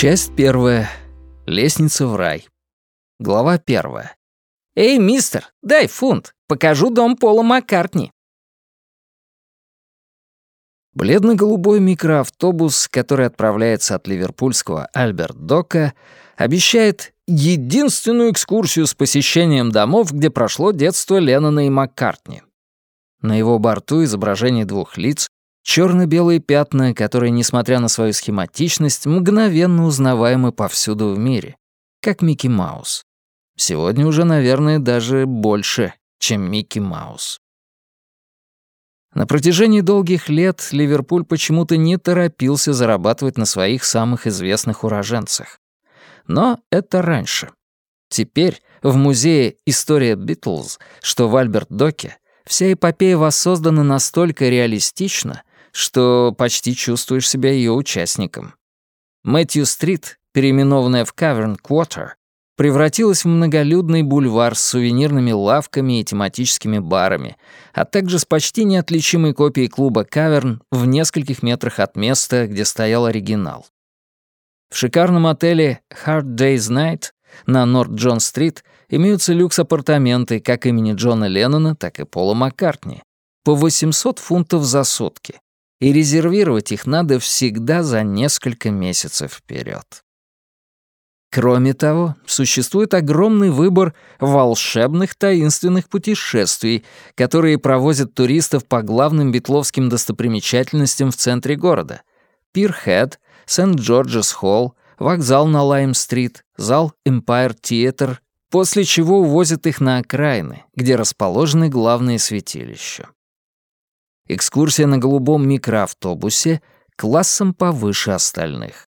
Часть первая. Лестница в рай. Глава первая. «Эй, мистер, дай фунт. Покажу дом Пола Маккартни». Бледно-голубой микроавтобус, который отправляется от ливерпульского Альберт-Дока, обещает единственную экскурсию с посещением домов, где прошло детство Леннона и Маккартни. На его борту изображение двух лиц, черно-белые пятна, которые, несмотря на свою схематичность, мгновенно узнаваемы повсюду в мире, как Микки Маус. Сегодня уже, наверное, даже больше, чем Микки Маус. На протяжении долгих лет Ливерпуль почему-то не торопился зарабатывать на своих самых известных уроженцах. Но это раньше. Теперь в музее «История Битлз», что в Альберт-Доке, вся эпопея воссоздана настолько реалистично, что почти чувствуешь себя ее участником. Мэтью-стрит, переименованная в Каверн-Квотер, превратилась в многолюдный бульвар с сувенирными лавками и тематическими барами, а также с почти неотличимой копией клуба «Каверн» в нескольких метрах от места, где стоял оригинал. В шикарном отеле «Hard Day's Night» на Норт-Джон-стрит имеются люкс-апартаменты как имени Джона Леннона, так и Пола Маккартни. По 800 фунтов за сутки. И резервировать их надо всегда за несколько месяцев вперед. Кроме того, существует огромный выбор волшебных таинственных путешествий, которые провозят туристов по главным битловским достопримечательностям в центре города. Пирхед, Сент-Джорджес-Холл, вокзал на Лайм-стрит, зал Empire Theatre, после чего увозят их на окраины, где расположены главные святилища. Экскурсия на голубом микроавтобусе классом повыше остальных.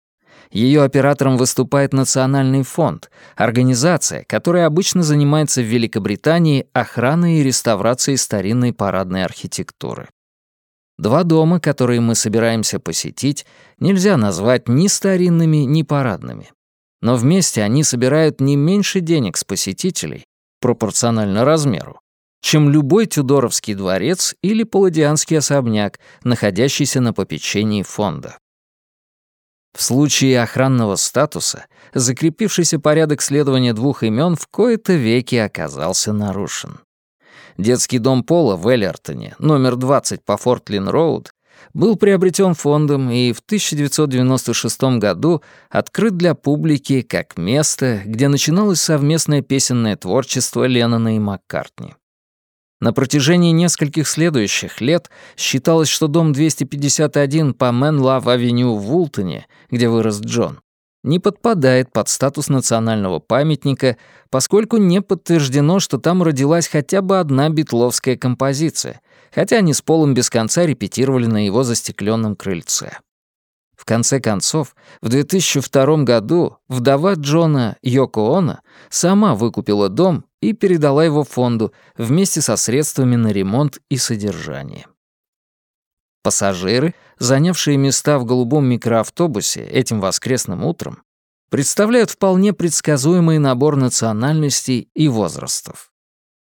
Ее оператором выступает Национальный фонд, организация, которая обычно занимается в Великобритании охраной и реставрацией старинной парадной архитектуры. Два дома, которые мы собираемся посетить, нельзя назвать ни старинными, ни парадными. Но вместе они собирают не меньше денег с посетителей, пропорционально размеру, чем любой Тюдоровский дворец или Палладианский особняк, находящийся на попечении фонда. В случае охранного статуса закрепившийся порядок следования двух имен в кои-то веки оказался нарушен. Детский дом Пола в Эллертоне, номер 20 по Фортлин-Роуд, был приобретен фондом и в 1996 году открыт для публики как место, где начиналось совместное песенное творчество Леннона и Маккартни. На протяжении нескольких следующих лет считалось, что дом 251 по Менлав-авеню в Вултоне, где вырос Джон, не подпадает под статус национального памятника, поскольку не подтверждено, что там родилась хотя бы одна битловская композиция, хотя они с Полом без конца репетировали на его застекленном крыльце. В конце концов, в 2002 году вдова Джона Йоко Оно сама выкупила дом и передала его фонду вместе со средствами на ремонт и содержание. Пассажиры, занявшие места в голубом микроавтобусе этим воскресным утром, представляют вполне предсказуемый набор национальностей и возрастов.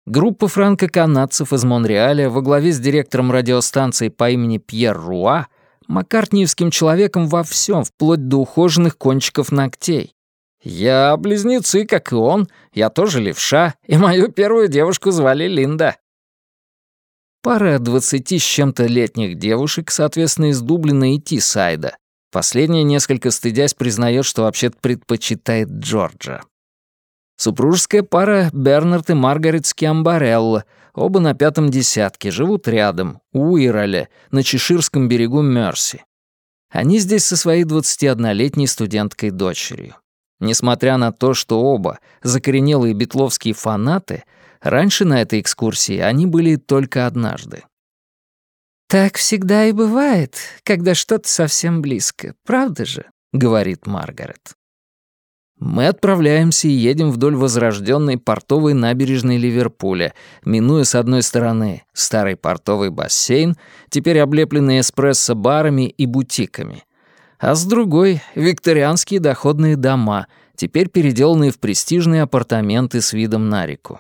Группа франко-канадцев из Монреаля во главе с директором радиостанции по имени Пьер Руа — маккартниевским человеком во всем, вплоть до ухоженных кончиков ногтей. Я близнецы, как и он, я тоже левша, и мою первую девушку звали Линда. Пара двадцати с чем-то летних девушек, соответственно, из Дублина и Тисайда. Последняя, несколько стыдясь, признает, что вообще-то предпочитает Джорджа. Супружеская пара Бернард и Маргарет Скиамбарелла, оба на пятом десятке, живут рядом, у Уирале, на Чеширском берегу Мерси. Они здесь со своей 21-летней студенткой-дочерью. Несмотря на то, что оба закоренелые битловские фанаты, раньше на этой экскурсии они были только однажды. «Так всегда и бывает, когда что-то совсем близко, правда же?» — говорит Маргарет. Мы отправляемся и едем вдоль возрожденной портовой набережной Ливерпуля, минуя с одной стороны старый портовый бассейн, теперь облепленный эспрессо-барами и бутиками, а с другой — викторианские доходные дома, теперь переделанные в престижные апартаменты с видом на реку.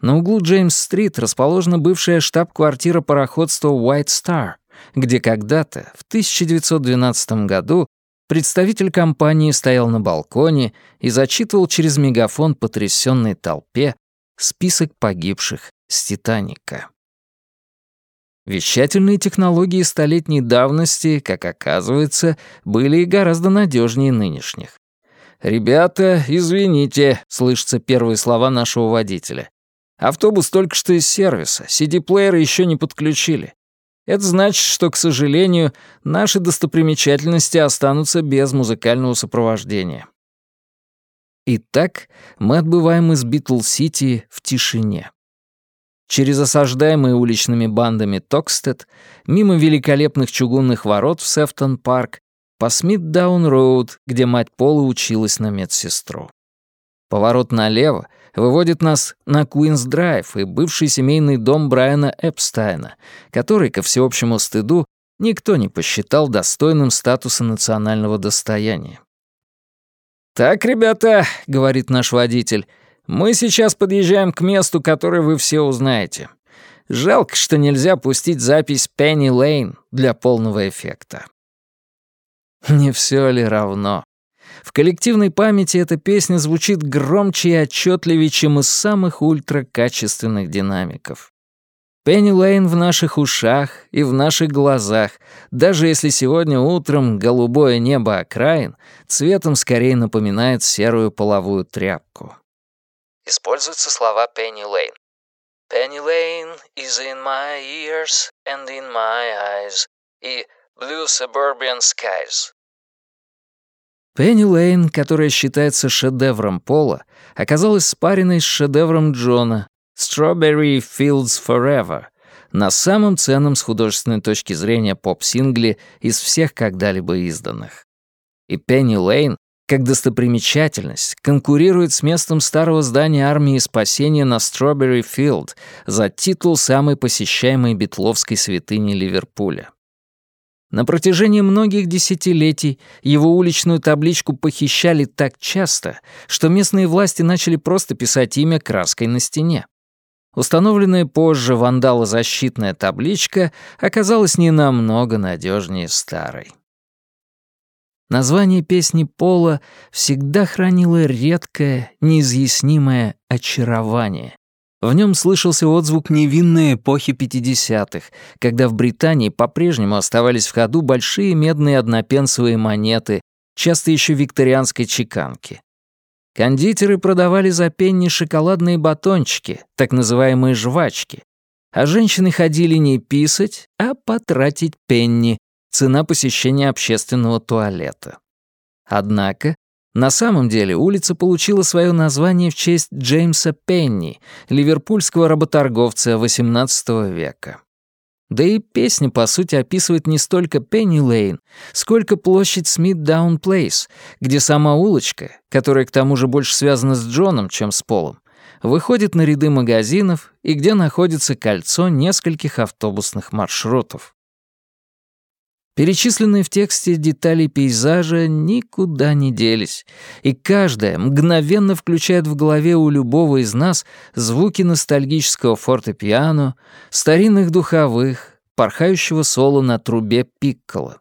На углу Джеймс-стрит расположена бывшая штаб-квартира пароходства White Star, где когда-то, в 1912 году, представитель компании стоял на балконе и зачитывал через мегафон потрясенной толпе список погибших с «Титаника». Вещательные технологии столетней давности, как оказывается, были и гораздо надежнее нынешних. «Ребята, извините», — слышатся первые слова нашего водителя. «Автобус только что из сервиса, CD-плееры еще не подключили. Это значит, что, к сожалению, наши достопримечательности останутся без музыкального сопровождения». Итак, мы отбываем из Битл-Сити в тишине через осаждаемый уличными бандами Токстет, мимо великолепных чугунных ворот в Сефтон-парк, по Смитдаун-роуд, где мать Пола училась на медсестру. Поворот налево выводит нас на Куинс-Драйв и бывший семейный дом Брайана Эпстайна, который, ко всеобщему стыду, никто не посчитал достойным статуса национального достояния. «Так, ребята», — говорит наш водитель, — мы сейчас подъезжаем к месту, которое вы все узнаете. Жалко, что нельзя пустить запись «Пенни Лейн» для полного эффекта. Не все ли равно? В коллективной памяти эта песня звучит громче и отчетливее, чем из самых ультракачественных динамиков. Пенни Лейн в наших ушах и в наших глазах, даже если сегодня утром голубое небо окраин цветом скорее напоминает серую половую тряпку используются слова Penny Lane. Penny Lane is in my ears and in my eyes и Blue Suburban Skies. Пенни Лейн, которая считается шедевром Пола, оказалась спаренной с шедевром Джона «Strawberry Fields Forever», на самом ценном с художественной точки зрения поп-сингле из всех когда-либо изданных. И Пенни Лейн как достопримечательность, конкурирует с местом старого здания армии спасения на Strawberry Field за титул самой посещаемой битловской святыни Ливерпуля. На протяжении многих десятилетий его уличную табличку похищали так часто, что местные власти начали просто писать имя краской на стене. Установленная позже вандалозащитная табличка оказалась не намного надежнее старой. Название песни Пола всегда хранило редкое, неизъяснимое очарование. В нем слышался отзвук невинной эпохи 50-х, когда в Британии по-прежнему оставались в ходу большие медные однопенсовые монеты, часто еще викторианской чеканки. Кондитеры продавали за пенни шоколадные батончики, так называемые жвачки, а женщины ходили не писать, а потратить пенни, цена посещения общественного туалета. Однако, на самом деле улица получила свое название в честь Джеймса Пенни, ливерпульского работорговца XVIII века. Да и песня, по сути, описывает не столько Пенни Лейн, сколько площадь Смит Даун Плейс, где сама улочка, которая к тому же больше связана с Джоном, чем с Полом, выходит на ряды магазинов и где находится кольцо нескольких автобусных маршрутов. Перечисленные в тексте детали пейзажа никуда не делись, и каждая мгновенно включает в голове у любого из нас звуки ностальгического фортепиано, старинных духовых, порхающего соло на трубе пикколо.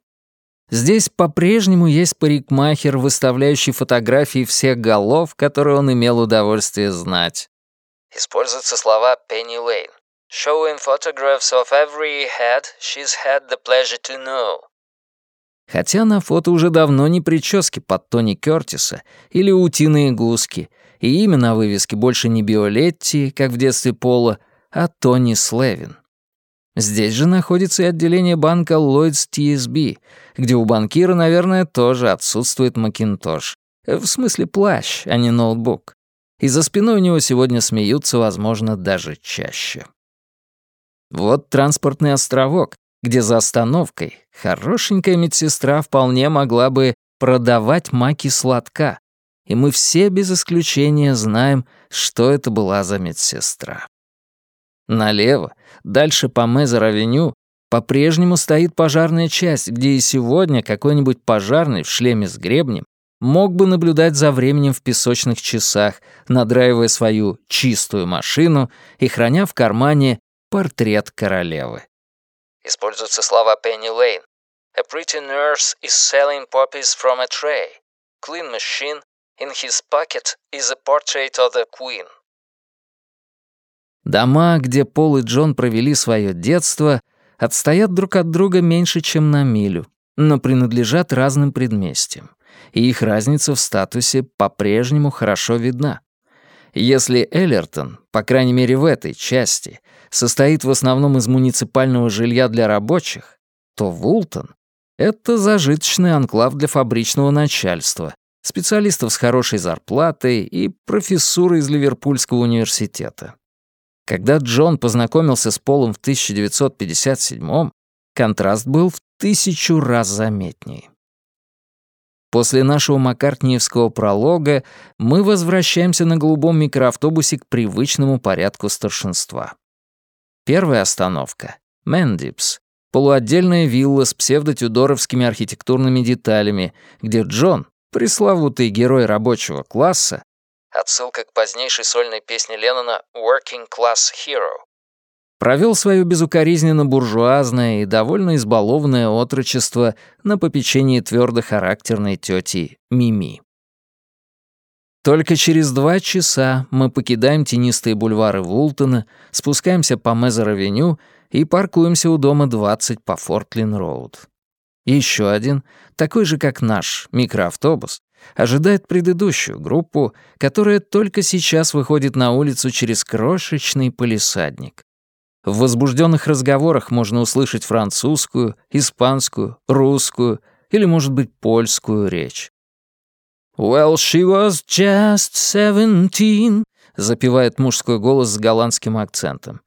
Здесь по-прежнему есть парикмахер, выставляющий фотографии всех голов, которые он имел удовольствие знать. Используются слова Пенни Лейн. Showing photographs of every head she's had the pleasure to know. Хотя на фото уже давно не прически под Тони Кёртиса или утиные гуски, и имя на вывеске больше не Биолетти, как в детстве Пола, а Тони Слевин. Здесь же находится и отделение банка Lloyds TSB, где у банкира, наверное, тоже отсутствует Макинтош. В смысле плащ, а не ноутбук. И за спиной у него сегодня смеются, возможно, даже чаще. Вот транспортный островок, где за остановкой хорошенькая медсестра вполне могла бы продавать маки сладка, и мы все без исключения знаем, что это была за медсестра. Налево, дальше по Мезер-авеню, по-прежнему стоит пожарная часть, где и сегодня какой-нибудь пожарный в шлеме с гребнем мог бы наблюдать за временем в песочных часах, надраивая свою чистую машину и храня в кармане портрет королевы. Используются слова Пенни Лейн. A pretty nurse is selling poppies from a tray. Clean machine. In his pocket is a portrait of the queen. Дома, где Пол и Джон провели свое детство, отстоят друг от друга меньше, чем на милю, но принадлежат разным предместьям, и их разница в статусе по-прежнему хорошо видна. Если Эллертон, по крайней мере в этой части, состоит в основном из муниципального жилья для рабочих, то Вултон — это зажиточный анклав для фабричного начальства, специалистов с хорошей зарплатой и профессуры из Ливерпульского университета. Когда Джон познакомился с Полом в 1957-м, контраст был в тысячу раз заметнее. После нашего маккартниевского пролога мы возвращаемся на голубом микроавтобусе к привычному порядку старшинства. Первая остановка — Мендипс, полуотдельная вилла с псевдотюдоровскими архитектурными деталями, где Джон, пресловутый герой рабочего класса, отсылка к позднейшей сольной песне Леннона «Working Class Hero», провел свое безукоризненно буржуазное и довольно избалованное отрочество на попечении твердохарактерной тети Мими. Только через два часа мы покидаем тенистые бульвары Вултона, спускаемся по Мезер-авеню и паркуемся у дома 20 по Фортлин-роуд. Еще один, такой же как наш, микроавтобус, ожидает предыдущую группу, которая только сейчас выходит на улицу через крошечный полисадник. В возбужденных разговорах можно услышать французскую, испанскую, русскую или, может быть, польскую речь. «Well, she was just seventeen», — запевает мужской голос с голландским акцентом.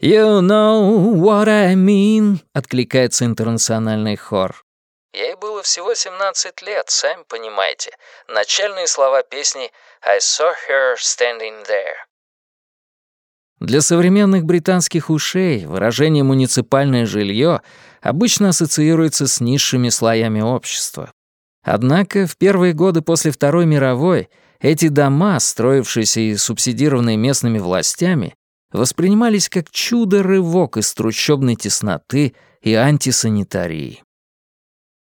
«You know what I mean», — откликается интернациональный хор. Ей было всего 17 лет, сами понимаете. Начальные слова песни «I saw her standing there». Для современных британских ушей выражение «муниципальное жилье» обычно ассоциируется с низшими слоями общества. Однако в первые годы после Второй мировой эти дома, строившиеся и субсидированные местными властями, воспринимались как чудо-рывок из трущобной тесноты и антисанитарии.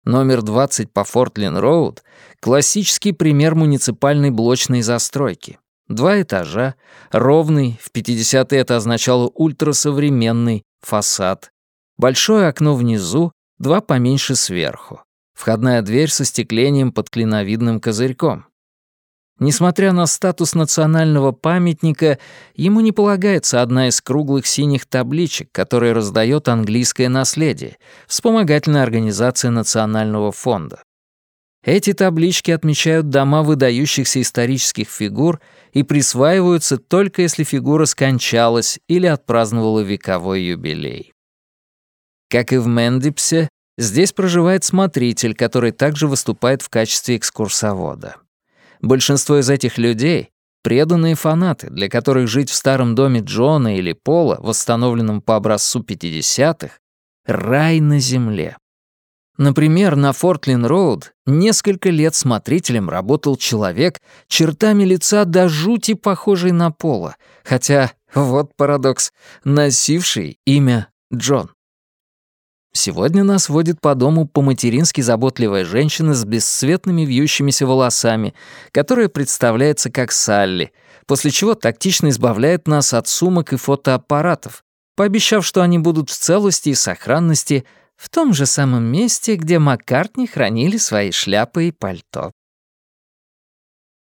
Номер 20 по Фортлин-Роуд — классический пример муниципальной блочной застройки. Два этажа, ровный, в 50-е это означало ультрасовременный, фасад. Большое окно внизу, два поменьше сверху. Входная дверь со стеклением под клиновидным козырьком. Несмотря на статус национального памятника, ему не полагается одна из круглых синих табличек, которые раздает английское наследие, вспомогательная организация Национального фонда. Эти таблички отмечают дома выдающихся исторических фигур и присваиваются только если фигура скончалась или отпраздновала вековой юбилей. Как и в Мендипсе, здесь проживает смотритель, который также выступает в качестве экскурсовода. Большинство из этих людей — преданные фанаты, для которых жить в старом доме Джона или Пола, восстановленном по образцу 50-х, — рай на земле. Например, на Фортлин-Роуд несколько лет смотрителем работал человек, чертами лица до жути похожий на Пола, хотя, вот парадокс, носивший имя Джон. Сегодня нас водит по дому по-матерински заботливая женщина с бесцветными вьющимися волосами, которая представляется как Салли, после чего тактично избавляет нас от сумок и фотоаппаратов, пообещав, что они будут в целости и сохранности в том же самом месте, где Маккартни хранили свои шляпы и пальто.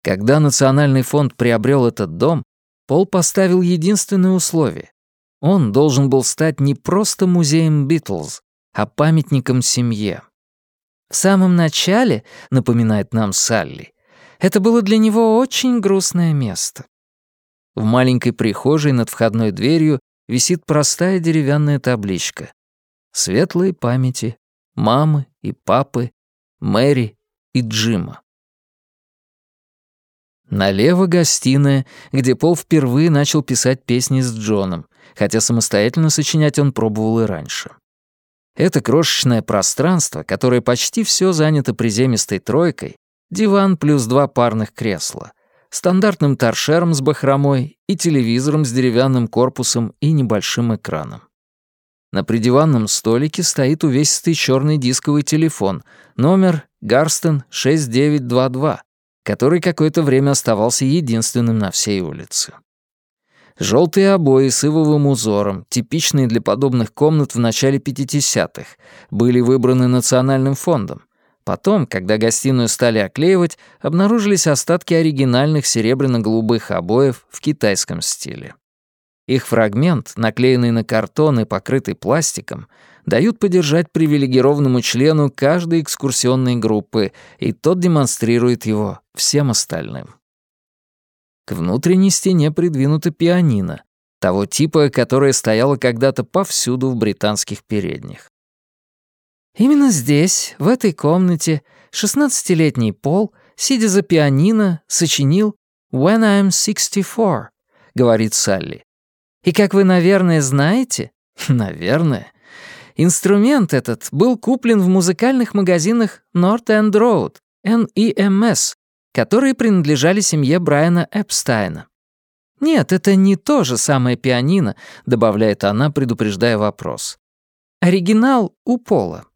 Когда Национальный фонд приобрел этот дом, Пол поставил единственное условие. Он должен был стать не просто музеем Битлз, а памятником семье. В самом начале, напоминает нам Салли, это было для него очень грустное место. В маленькой прихожей над входной дверью висит простая деревянная табличка светлые памяти мамы и папы, Мэри и Джима. Налево гостиная, где Пол впервые начал писать песни с Джоном, хотя самостоятельно сочинять он пробовал и раньше. Это крошечное пространство, которое почти все занято приземистой тройкой, диван плюс два парных кресла, стандартным торшером с бахромой и телевизором с деревянным корпусом и небольшим экраном. На придиванном столике стоит увесистый черный дисковый телефон, номер Гарстен 6922, который какое-то время оставался единственным на всей улице. Желтые обои с ивовым узором, типичные для подобных комнат в начале 50-х, были выбраны национальным фондом. Потом, когда гостиную стали оклеивать, обнаружились остатки оригинальных серебряно-голубых обоев в китайском стиле. Их фрагмент, наклеенный на картон и покрытый пластиком, дают подержать привилегированному члену каждой экскурсионной группы, и тот демонстрирует его всем остальным. К внутренней стене придвинуто пианино, того типа, которое стояло когда-то повсюду в британских передних. Именно здесь, в этой комнате, 16-летний Пол, сидя за пианино, сочинил «When I'm 64», — говорит Салли. И как вы, наверное, знаете, наверное, инструмент этот был куплен в музыкальных магазинах North End Road, NEMS, которые принадлежали семье Брайана Эпстайна. «Нет, это не то же самое пианино», — добавляет она, предупреждая вопрос. «Оригинал у Пола».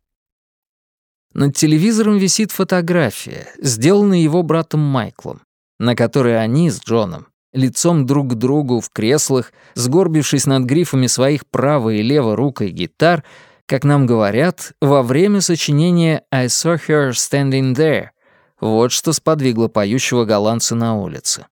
Над телевизором висит фотография, сделанная его братом Майклом, на которой они с Джоном, лицом друг к другу в креслах, сгорбившись над грифами своих правой и левой рукой гитар, как нам говорят, во время сочинения «I saw her standing there», вот что сподвигло поющего голландца на улице.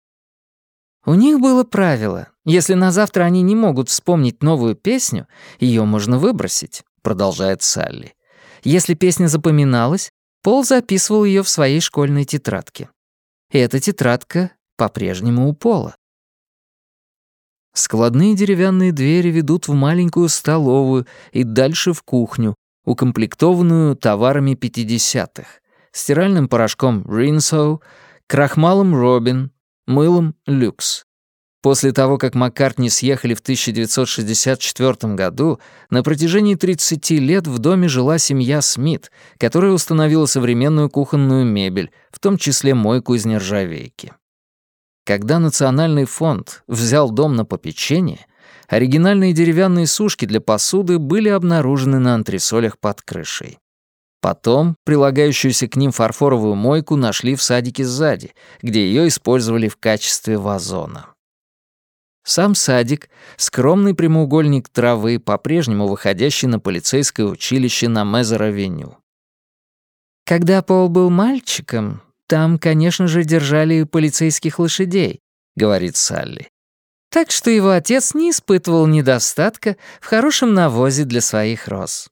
У них было правило, если на завтра они не могут вспомнить новую песню, ее можно выбросить, продолжает Салли. Если песня запоминалась, Пол записывал ее в своей школьной тетрадке. И эта тетрадка по-прежнему у пола. Складные деревянные двери ведут в маленькую столовую и дальше в кухню, укомплектованную товарами 50-х, стиральным порошком Rinso, крахмалом Робин, мылом Люкс. После того, как Маккартни съехали в 1964 году, на протяжении 30 лет в доме жила семья Смит, которая установила современную кухонную мебель, в том числе мойку из нержавейки. Когда Национальный фонд взял дом на попечение, оригинальные деревянные сушки для посуды были обнаружены на антресолях под крышей. Потом прилагающуюся к ним фарфоровую мойку нашли в садике сзади, где ее использовали в качестве вазона. Сам садик — скромный прямоугольник травы, по-прежнему выходящий на полицейское училище на Мезер-авеню. Когда Пол был мальчиком, там, конечно же, держали полицейских лошадей, говорит Салли. Так что его отец не испытывал недостатка в хорошем навозе для своих роз.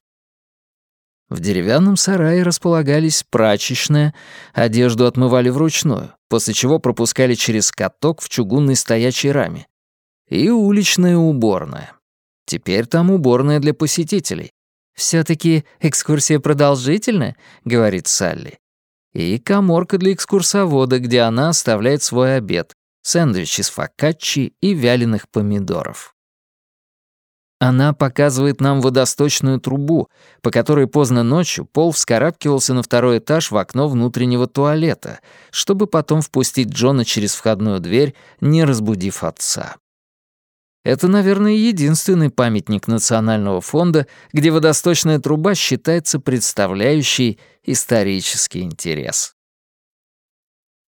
В деревянном сарае располагались прачечная, одежду отмывали вручную, после чего пропускали через каток в чугунной стоячей раме, и уличная уборная. Теперь там уборная для посетителей. все таки экскурсия продолжительная», — говорит Салли. И коморка для экскурсовода, где она оставляет свой обед, сэндвич из фокаччи и вяленых помидоров. Она показывает нам водосточную трубу, по которой поздно ночью Пол вскарабкивался на второй этаж в окно внутреннего туалета, чтобы потом впустить Джона через входную дверь, не разбудив отца. Это, наверное, единственный памятник Национального фонда, где водосточная труба считается представляющей исторический интерес.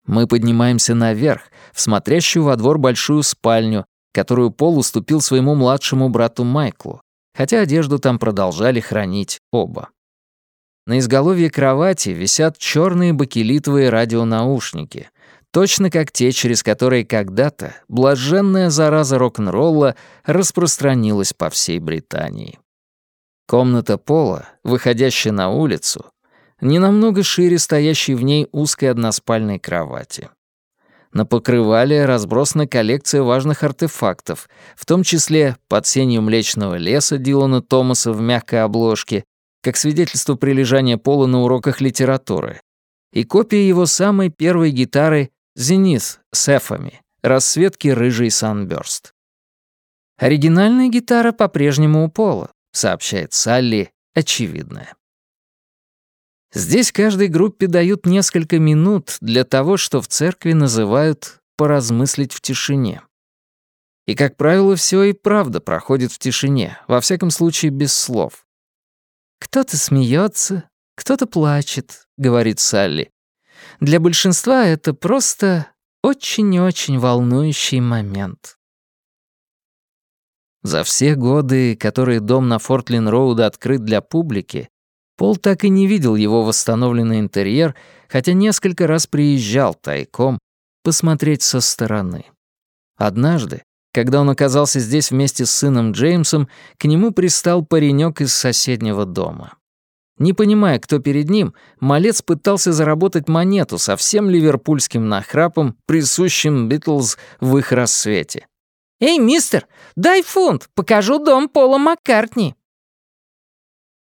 Мы поднимаемся наверх, в смотрящую во двор большую спальню, которую Пол уступил своему младшему брату Майклу, хотя одежду там продолжали хранить оба. На изголовье кровати висят черные бакелитовые радионаушники, точно как те, через которые когда-то блаженная зараза рок-н-ролла распространилась по всей Британии. Комната пола, выходящая на улицу, не намного шире стоящей в ней узкой односпальной кровати. На покрывале разбросана коллекция важных артефактов, в том числе под сенью Млечного леса Дилана Томаса в мягкой обложке, как свидетельство прилежания Пола на уроках литературы, и копия его самой первой гитары «Зенит» с эфами, расцветки рыжий санбёрст. Оригинальная гитара по-прежнему у Пола, сообщает Салли, очевидное. Здесь каждой группе дают несколько минут для того, что в церкви называют «поразмыслить в тишине». И, как правило, все и правда проходит в тишине, во всяком случае без слов. «Кто-то смеется, кто-то плачет», — говорит Салли. «Для большинства это просто очень-очень волнующий момент». За все годы, которые дом на Фортлин-Роуд открыт для публики, Пол так и не видел его восстановленный интерьер, хотя несколько раз приезжал тайком посмотреть со стороны. Однажды, когда он оказался здесь вместе с сыном Джеймсом, к нему пристал паренек из соседнего дома. Не понимая, кто перед ним, малец пытался заработать монету со всем ливерпульским нахрапом, присущим Битлз в их рассвете. «Эй, мистер, дай фунт, покажу дом Пола Маккартни!»